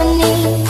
symphony